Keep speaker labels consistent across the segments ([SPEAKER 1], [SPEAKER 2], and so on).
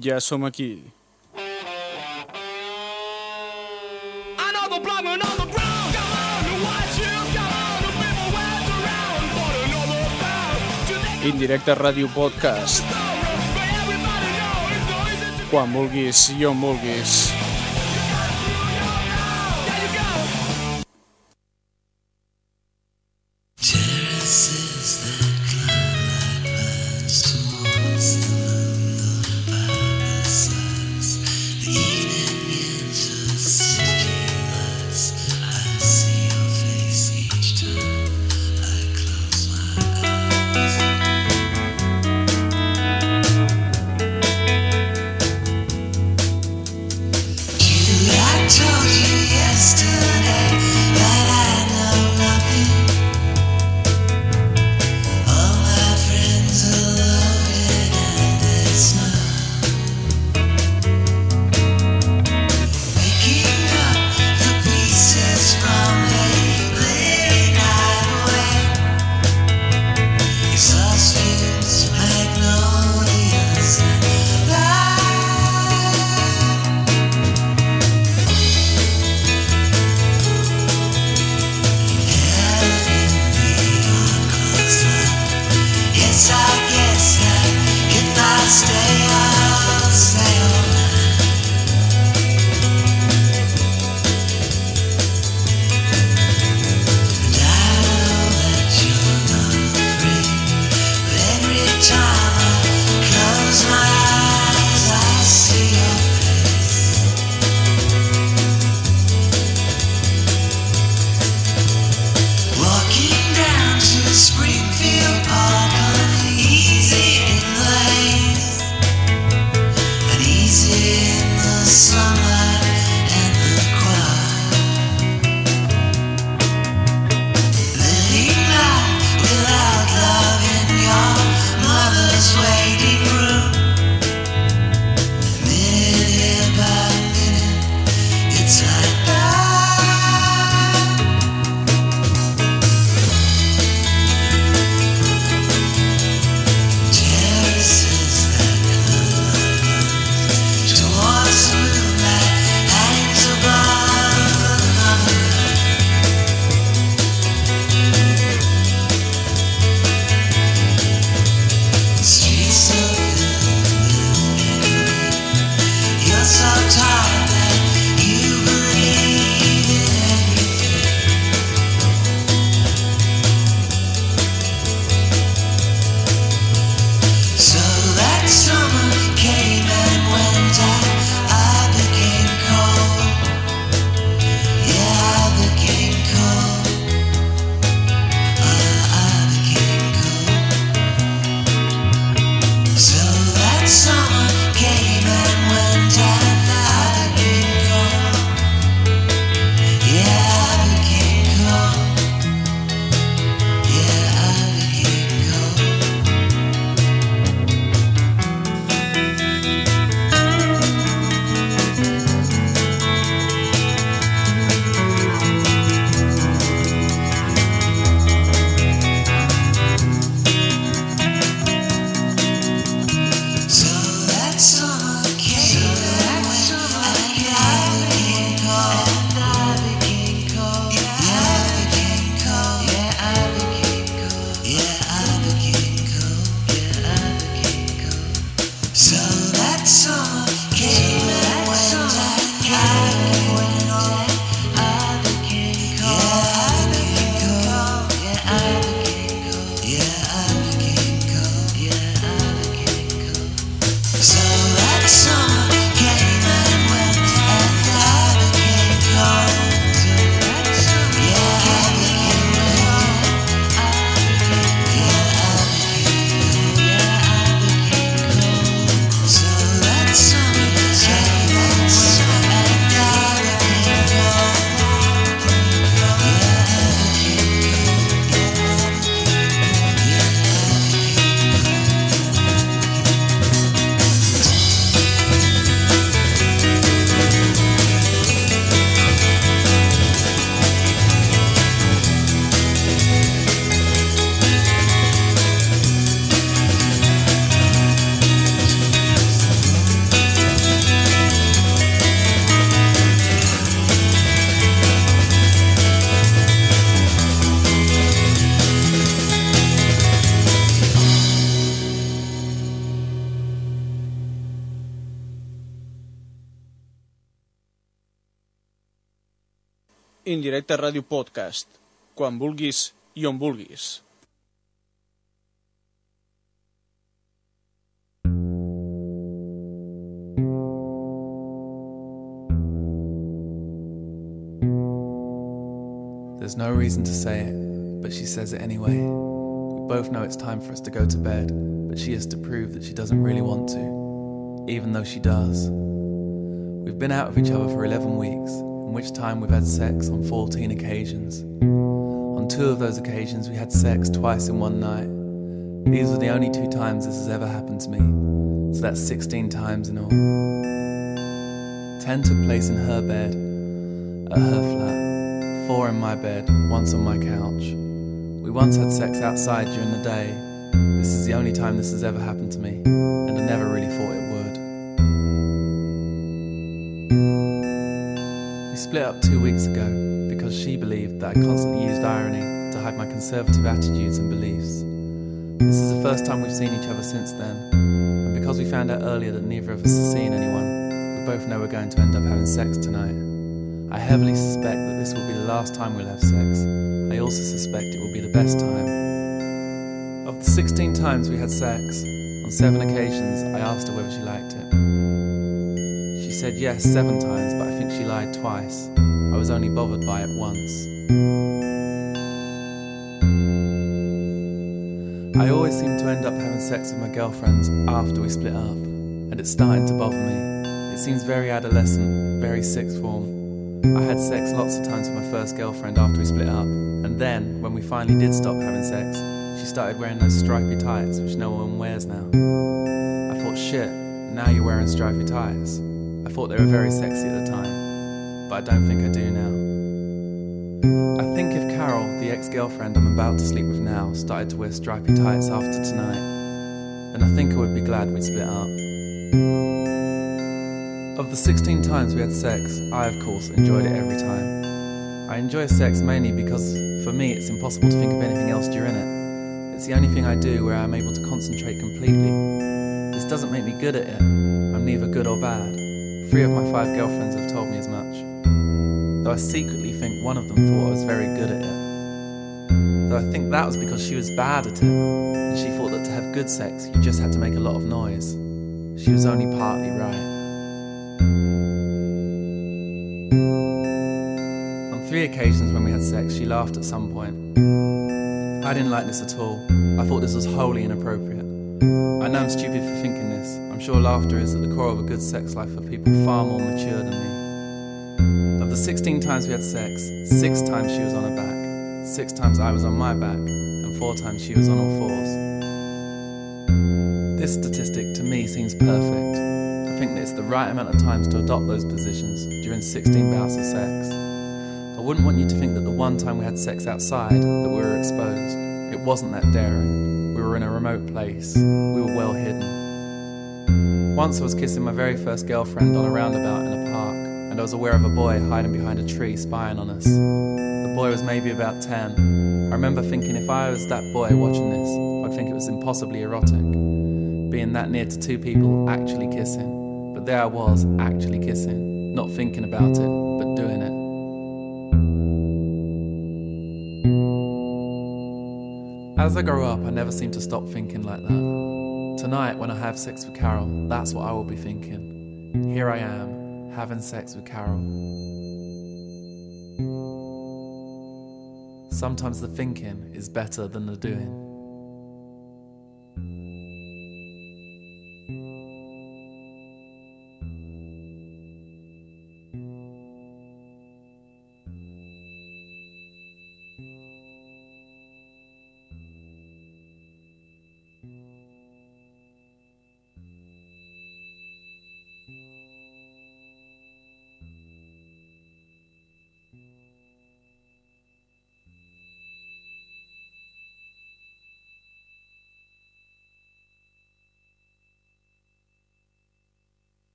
[SPEAKER 1] Ja som aquí. Indirecte Ràdio Podcast. Quan vulguis i on vulguis.
[SPEAKER 2] Indirecte Ràdio Podcast. Quan vulguis i on vulguis.
[SPEAKER 3] There's no reason to say it, but she says it anyway. We both know it's time for us to go to bed, but she has to prove that she doesn't really want to, even though she does. We've been out of each other for 11 weeks, in which time we've had sex on 14 occasions. On two of those occasions, we had sex twice in one night. These are the only two times this has ever happened to me, so that's 16 times in all. 10 took place in her bed, at her flat, four in my bed, once on my couch. We once had sex outside during the day. This is the only time this has ever happened to me, and I never really thought split up two weeks ago because she believed that I constantly used irony to hide my conservative attitudes and beliefs. This is the first time we've seen each other since then, and because we found out earlier that neither of us has seen anyone, we both know we're going to end up having sex tonight. I heavily suspect that this will be the last time we'll have sex. I also suspect it will be the best time. Of the 16 times we had sex, on seven occasions I asked her whether she liked it. She said yes seven times, but lied twice. I was only bothered by it once. I always seem to end up having sex with my girlfriends after we split up, and it's starting to bother me. It seems very adolescent, very sixth form. I had sex lots of times with my first girlfriend after we split up, and then, when we finally did stop having sex, she started wearing those stripy tights which no one wears now. I thought, shit, now you're wearing stripy tights. I thought they were very sexy at the time, but I don't think I do now. I think if Carol, the ex girlfriend I'm about to sleep with now, started to wear stripy tights after tonight, then I think I would be glad we'd split up. Of the 16 times we had sex, I of course enjoyed it every time. I enjoy sex mainly because for me it's impossible to think of anything else during it. It's the only thing I do where I'm able to concentrate completely. This doesn't make me good at it. I'm neither good or bad. Three of my five girlfriends have told me. Though I secretly think one of them thought I was very good at it. Though I think that was because she was bad at it, and she thought that to have good sex you just had to make a lot of noise. She was only partly right. On three occasions when we had sex, she laughed at some point. I didn't like this at all. I thought this was wholly inappropriate. I know I'm stupid for thinking this. I'm sure laughter is at the core of a good sex life for people far more mature than me. The 16 times we had sex, six times she was on her back, six times I was on my back, and four times she was on all fours. This statistic to me seems perfect. I think that it's the right amount of times to adopt those positions during 16 bouts of sex. I wouldn't want you to think that the one time we had sex outside that we were exposed. It wasn't that daring. We were in a remote place. We were well hidden. Once I was kissing my very first girlfriend on a roundabout in a park, and I was aware of a boy hiding behind a tree spying on us. The boy was maybe about 10. I remember thinking if I was that boy watching this, I'd think it was impossibly erotic. Being that near to two people actually kissing. But there I was, actually kissing. Not thinking about it, but doing it. As I grow up, I never seem to stop thinking like that. Tonight, when I have sex with Carol, that's what I will be thinking. Here I am, having sex with Carol. Sometimes the thinking is better than the doing.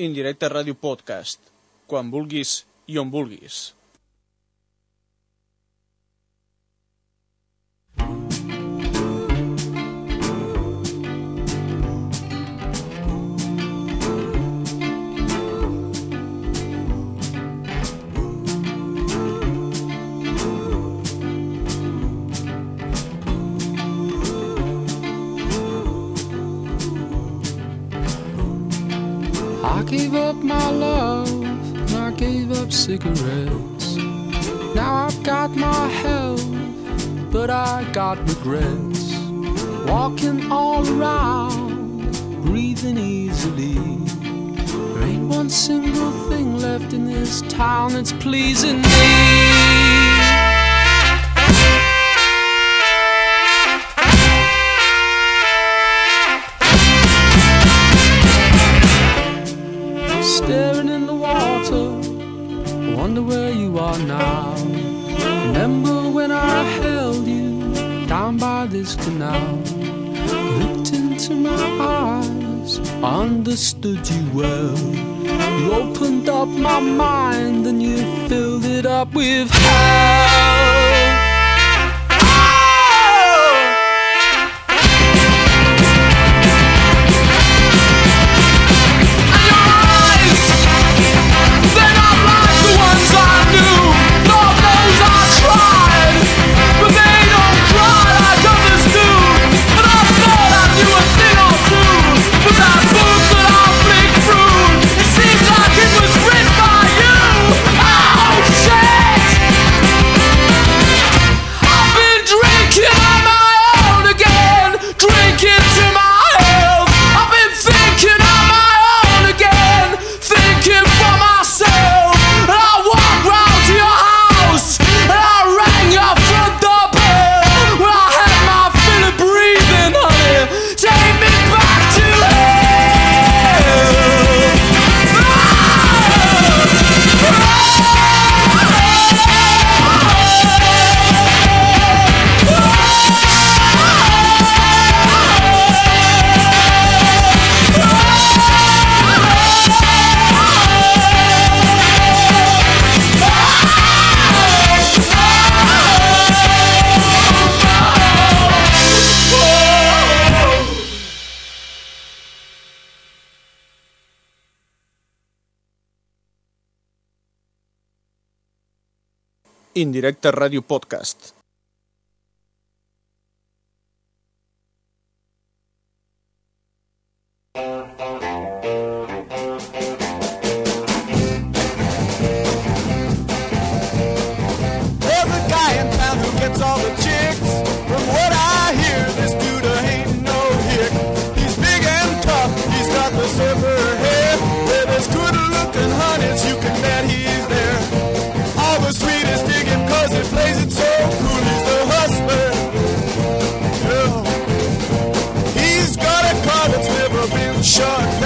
[SPEAKER 2] Indirecte Ràdio Podcast. Quan vulguis i on vulguis.
[SPEAKER 4] You opened up my mind and you filled it up with hell.
[SPEAKER 5] Directa Radio Podcast. short.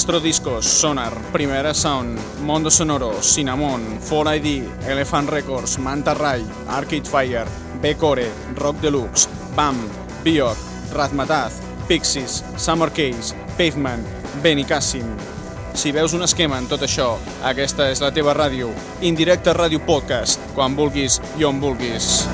[SPEAKER 5] Astrodiscos, Sonar, Primera Sound, Mondo Sonoro, Cinnamon, 4ID, Elephant Records, Manta Ray, Arcade Fire, Becore, Rock Deluxe, BAM, Bior, Razmataz,
[SPEAKER 6] Pixies, Summer Case, Pavement, Benicàssim. Si veus un esquema en tot això, aquesta és la teva ràdio, Indirecte Ràdio Podcast, quan vulguis i on vulguis.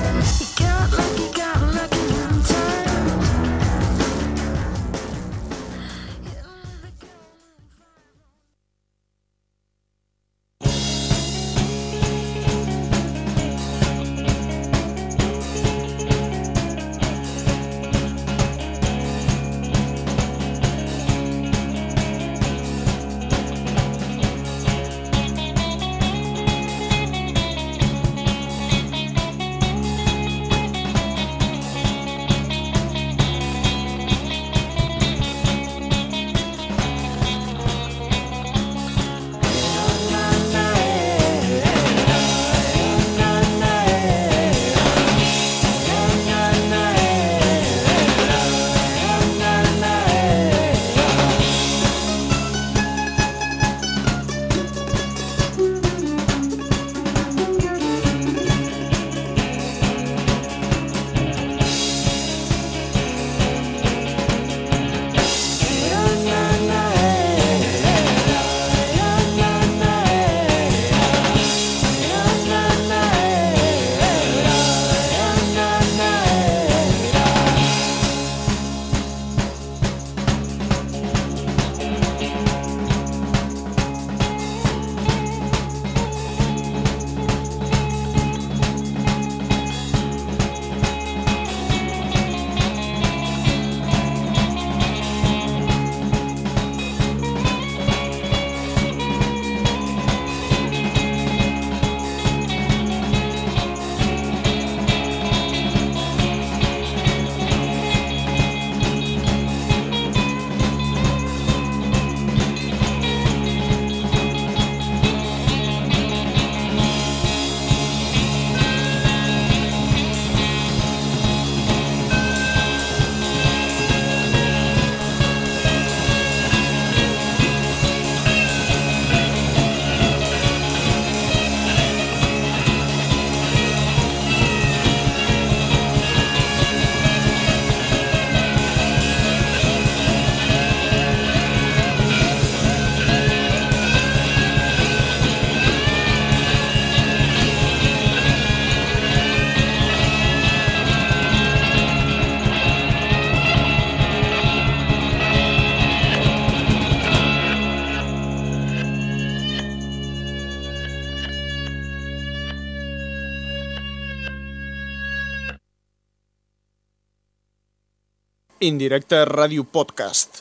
[SPEAKER 6] Indirecte Ràdio Podcast.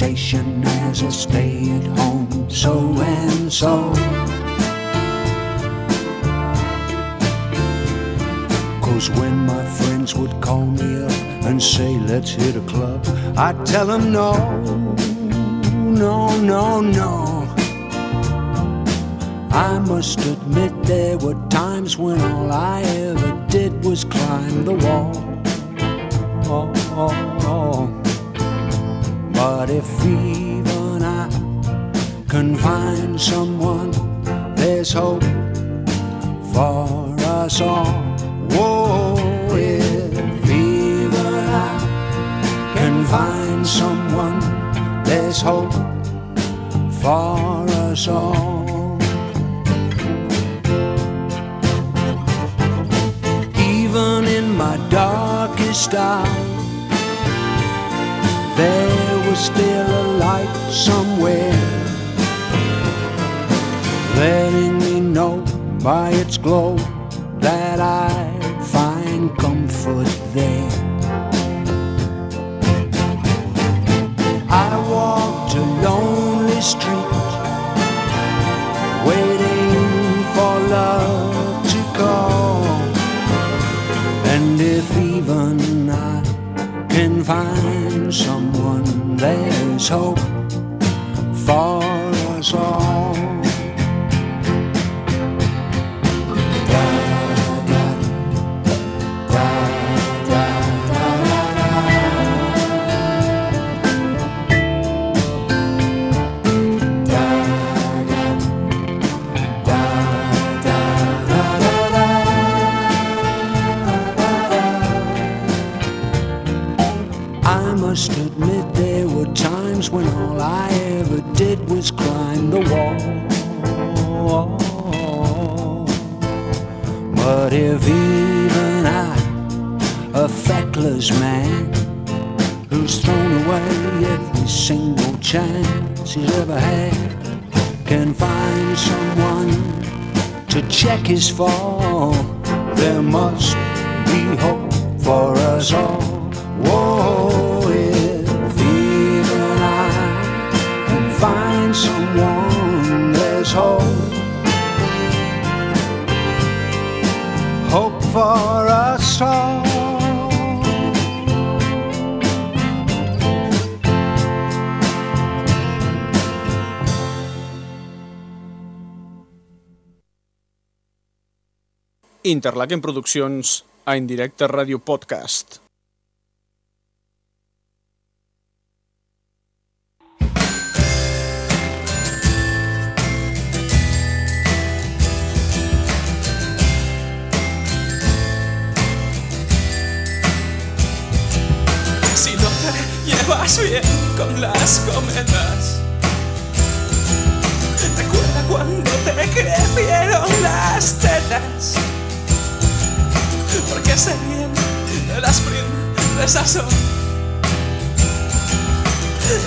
[SPEAKER 7] Reputation as a stay at home so and so. Cause when my friends would call me up and say, let's hit a club, I'd tell them no, no, no, no. I must admit there were times when all I ever did was climb the wall. But if even I can find someone, there's hope for us all. Whoa, if even I can find someone, there's hope for us all. Even in my darkest hour, there still a light somewhere. Letting me know by its glow that I find comfort there. I walked a lonely street, waiting for love to call. And if even I can find someone, there's hope check
[SPEAKER 2] Interlaken Produccions a Indirecte Ràdio Podcast.
[SPEAKER 8] Si no te llevas bien con las cometas Recuerda cuando te crecieron las tetas Porque se ríen de las princesas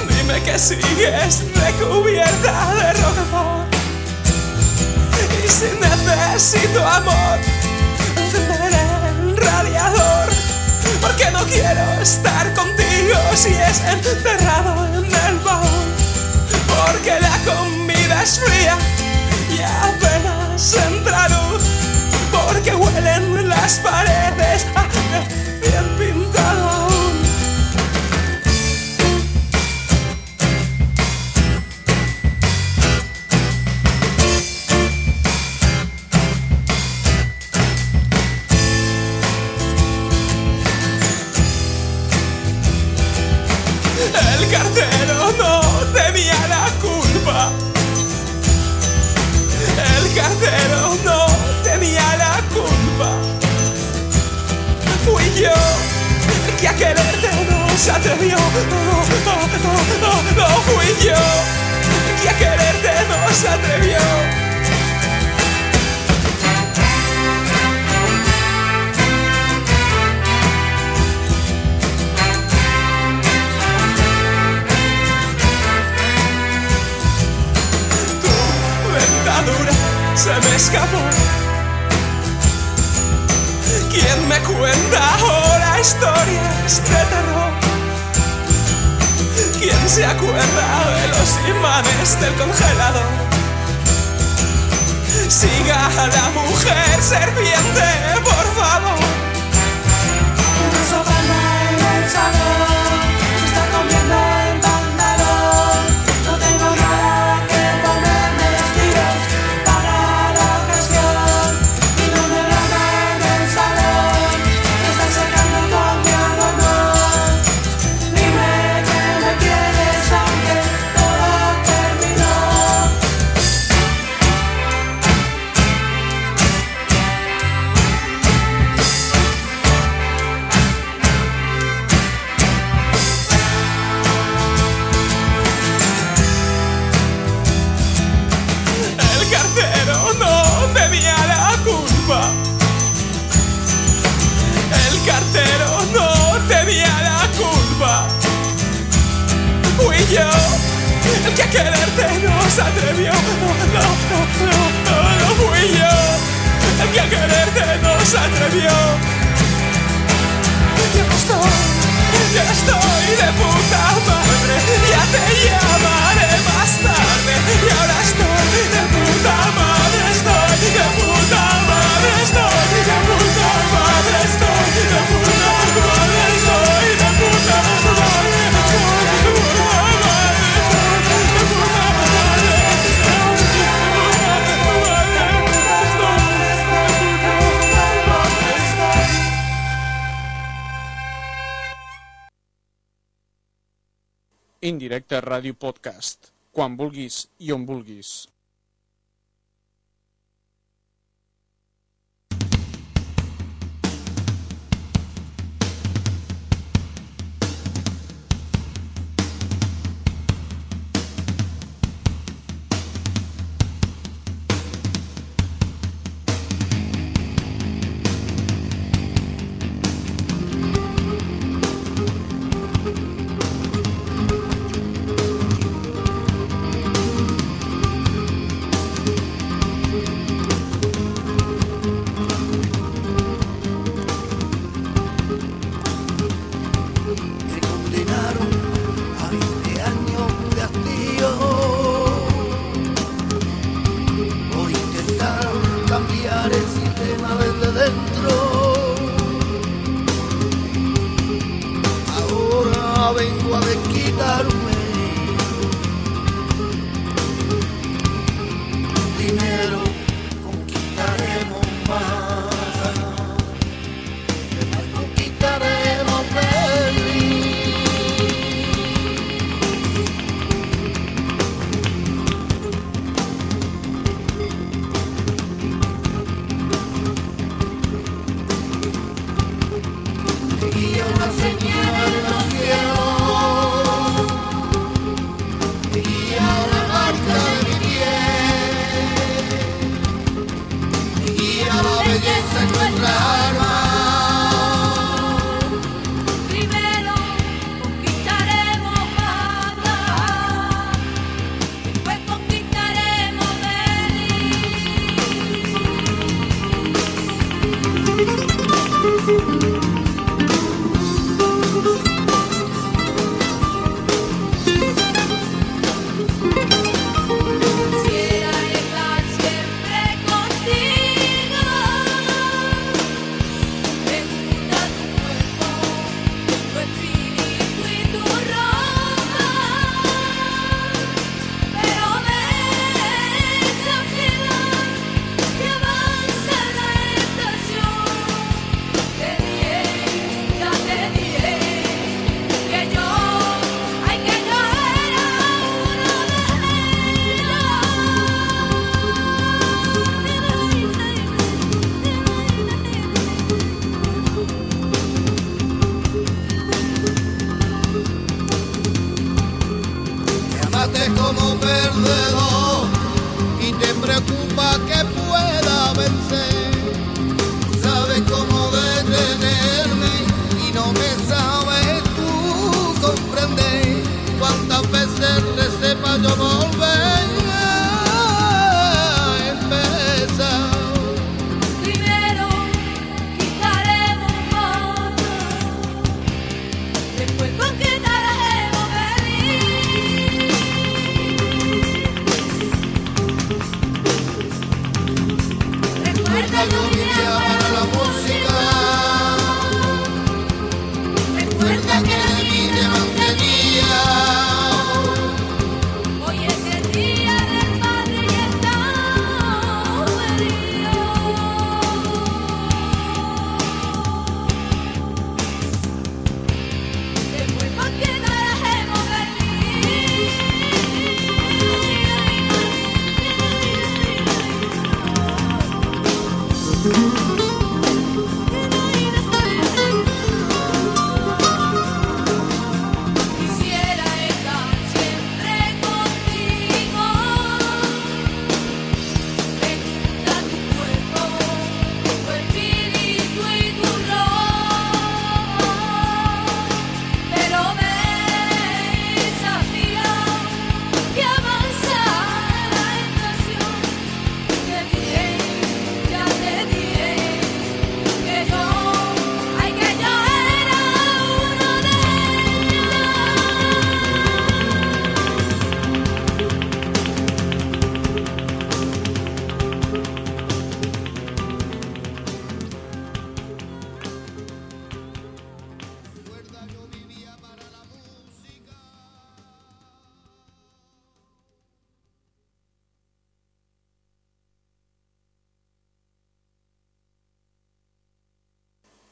[SPEAKER 8] Dime que sigues recubierta de roquefort Y si necesito amor Encenderé el radiador porque no quiero estar contigo si es enterrado en el baúl. Porque la comida es fría y apenas entra luz. Porque huelen las paredes. Ah, se me escapó. ¿Quién me cuenta ahora historias de terror? ¿Quién se acuerda de los imanes del congelador? Siga a la mujer serpiente, por favor.
[SPEAKER 9] que
[SPEAKER 8] quererte no se atrevió. No, no, no, no, no fui yo. El que quererte no se atrevió. Yo no estoy, yo estoy de puta madre. Ya te llamaré más tarde. Y ahora estoy de puta madre, estoy de puta madre, estoy de puta madre. directe
[SPEAKER 10] a Ràdio Podcast, quan vulguis i on vulguis.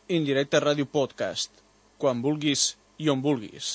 [SPEAKER 6] Indirecte Ràdio Podcast. Quan vulguis i on vulguis.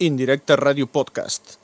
[SPEAKER 2] Indirecte Ràdio Podcast.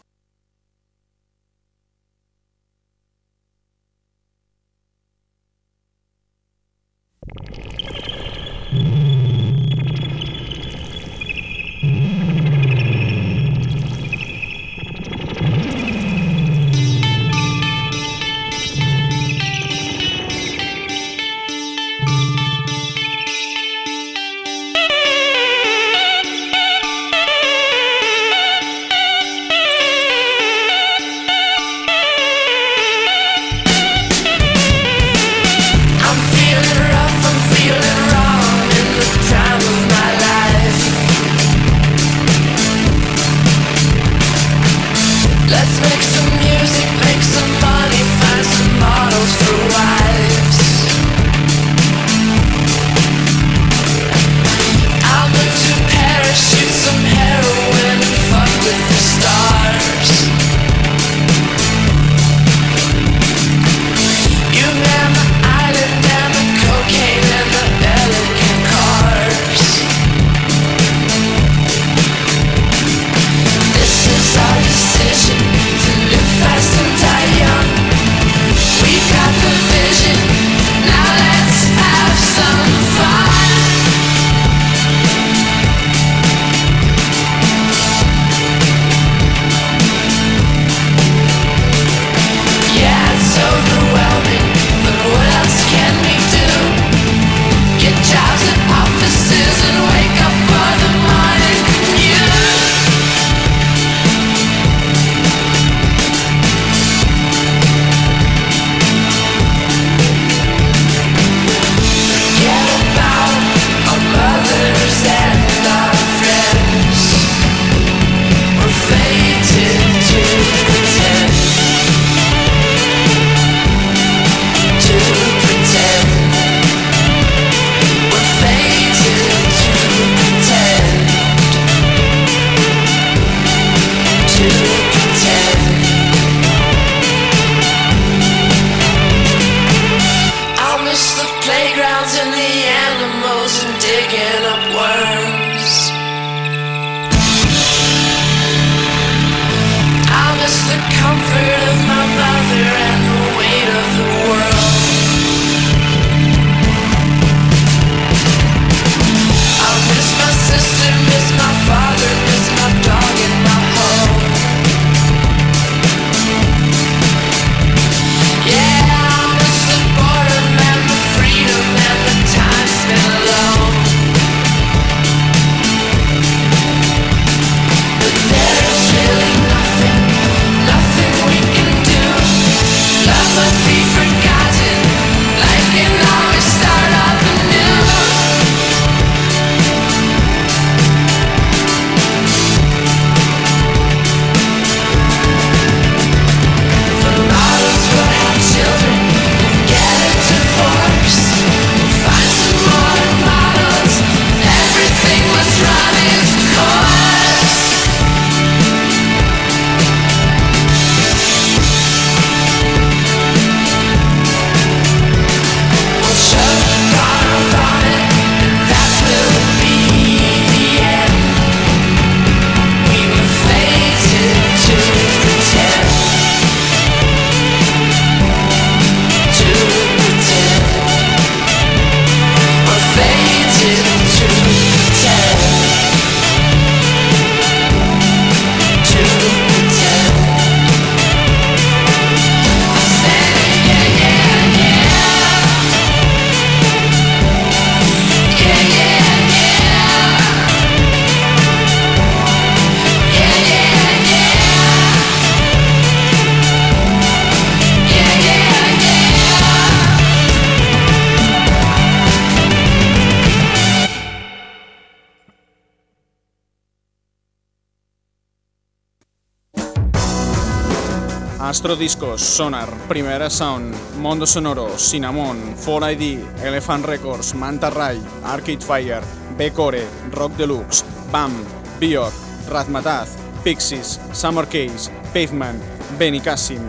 [SPEAKER 2] Astrodiscos, Sonar, Primera Sound, Mondo Sonoro, Cinnamon, 4ID, Elephant Records, Manta Ray, Arcade Fire, Becore, Rock Deluxe, BAM, Bior, Razmataz, Pixies, Summer Case, Pavement, Benicàssim.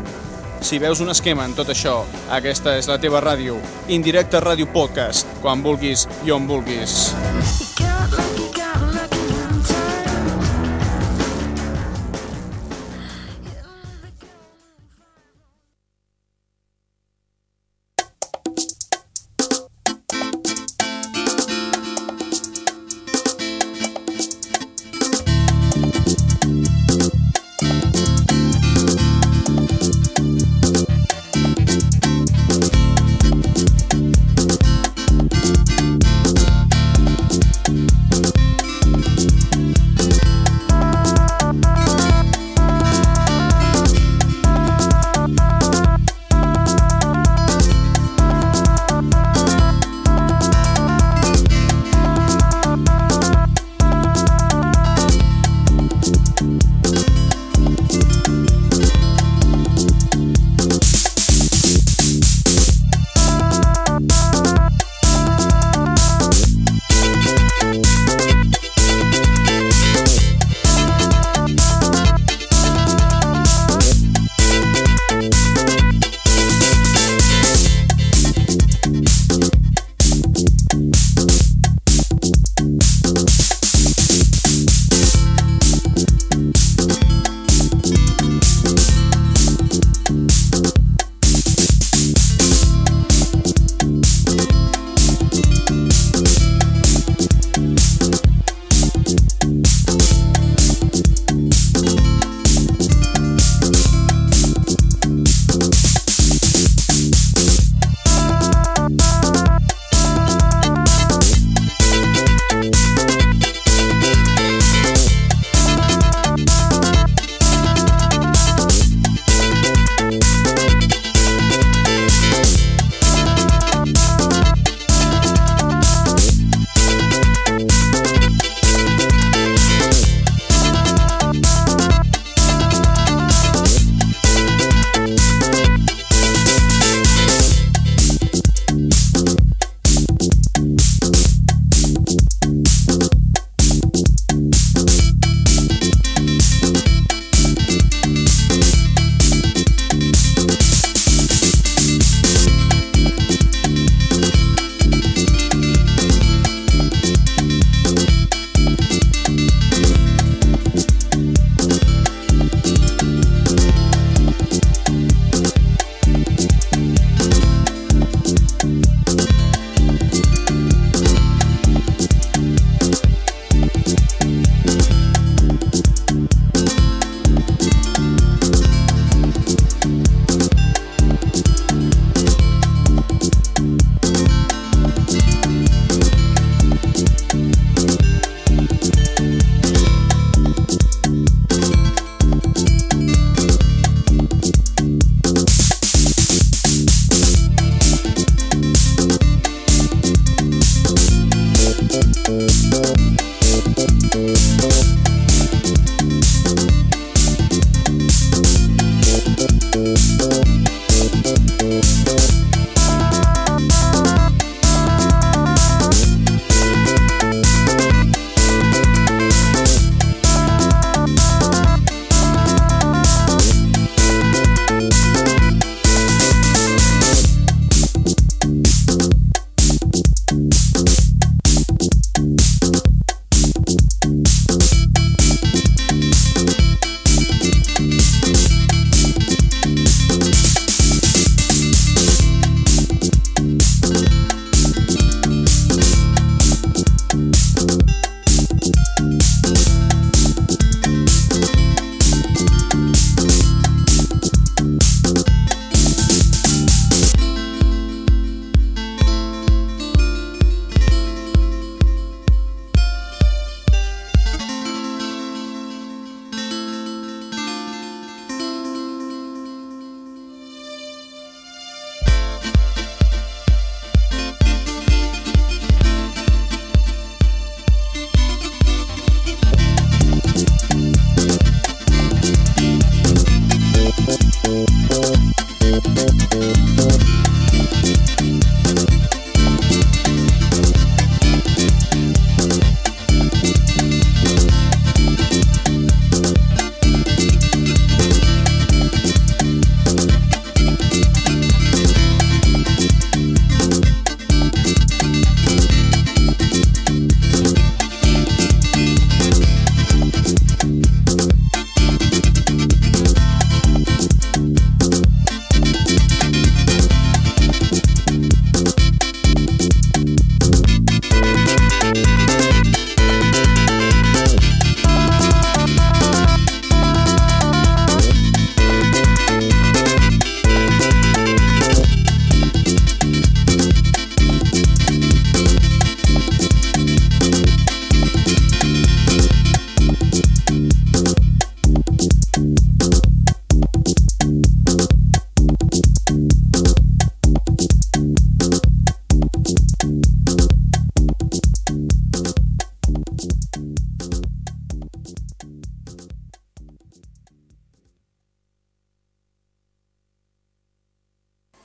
[SPEAKER 2] Si veus un esquema en tot això, aquesta és la teva ràdio, Indirecte Ràdio Podcast, quan vulguis i on vulguis.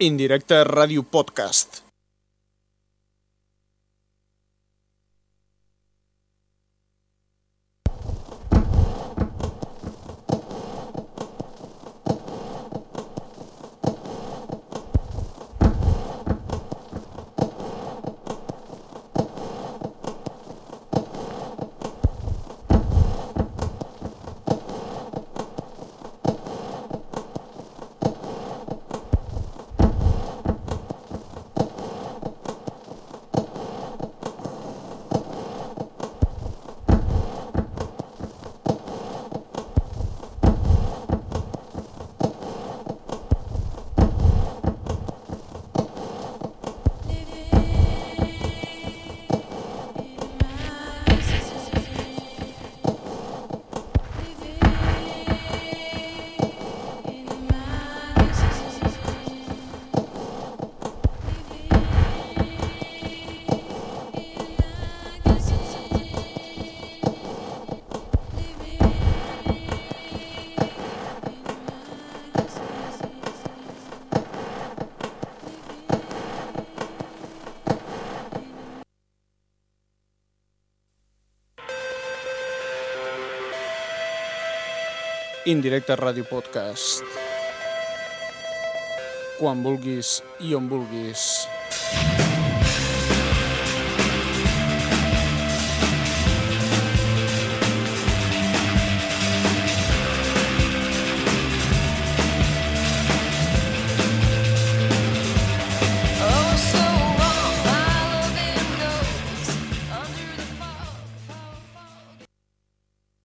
[SPEAKER 6] Indirecte Ràdio Podcast. Indirecte Ràdio Podcast. Quan vulguis i on vulguis.